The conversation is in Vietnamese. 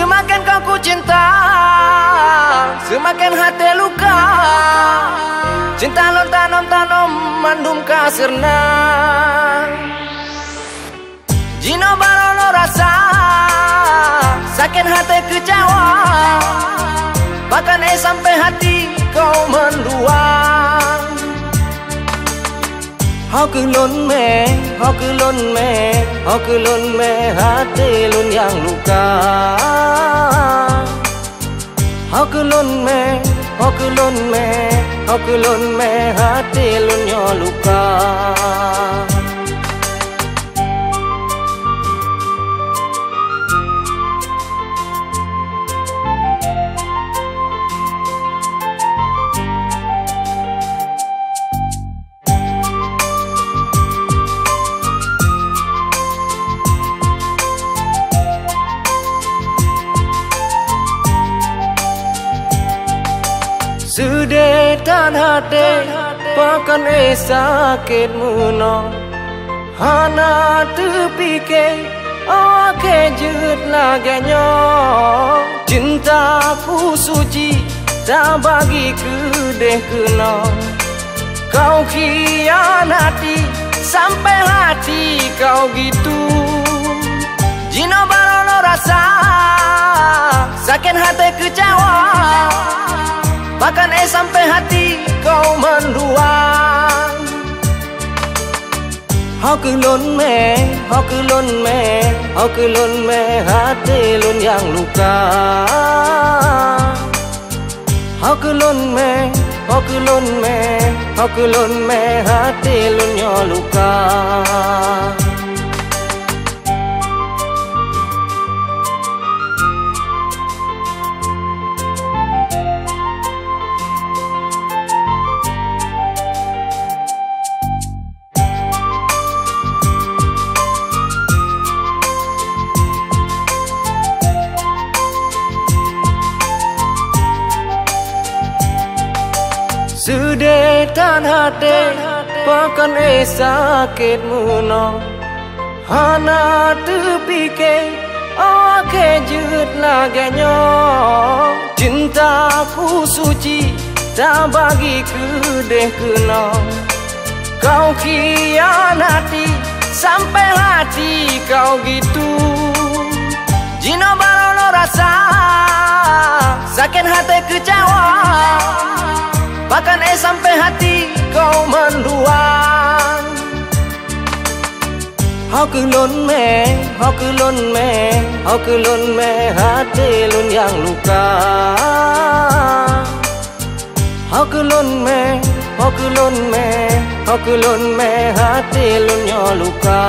Semakin kau ku cinta Semakin hati luka. Cinta lo tanam-tanam Mandum kasirna Jino lo rasa Sakit hati kecewa. Bahkan eh sampai hati kau mendua เฮาคือล้นแม่เฮาคือล้นแม่เฮาคือล้นแม่หาเจล้นอย่างลูกกาเฮาคือล้นแม่เฮาคือล้นแม่เฮาคือล้นแม่หาเจล้นย่อลูกกา mẹ hát tê luôn nhỏ luka. Sudetan hati Pakan e sakit muno Hana terpikir Oke jut laganya Cintaku suci Tak bagi kedeh kena Kau khianati Sampai hati kau gitu Jino barono rasa Sakin hati kecewa Bahkan sampai hati kau mendua Họ cứ lớn mẹ, họ cứ lớn mẹ, họ cứ lớn mẹ hati luôn yang luka. Họ cứ lớn mẹ, họ cứ lớn mẹ, họ cứ lớn mẹ hati luôn nhỏ luka. Sudetan hati Pakan e sakit muno Hana terpikir Oke jut laganya Cintaku suci Tak bagi kedeh kena Kau khianati Sampai hati kau gitu Jino barono rasa Sakit hati kecewa Bahkan eh sampai hati kau menduang Họ cứ lớn mẹ, họ cứ lớn mẹ, họ cứ lớn mẹ hati luôn yang luka Họ cứ lớn mẹ, họ cứ lớn mẹ, họ cứ lớn mẹ hati luôn nhỏ luka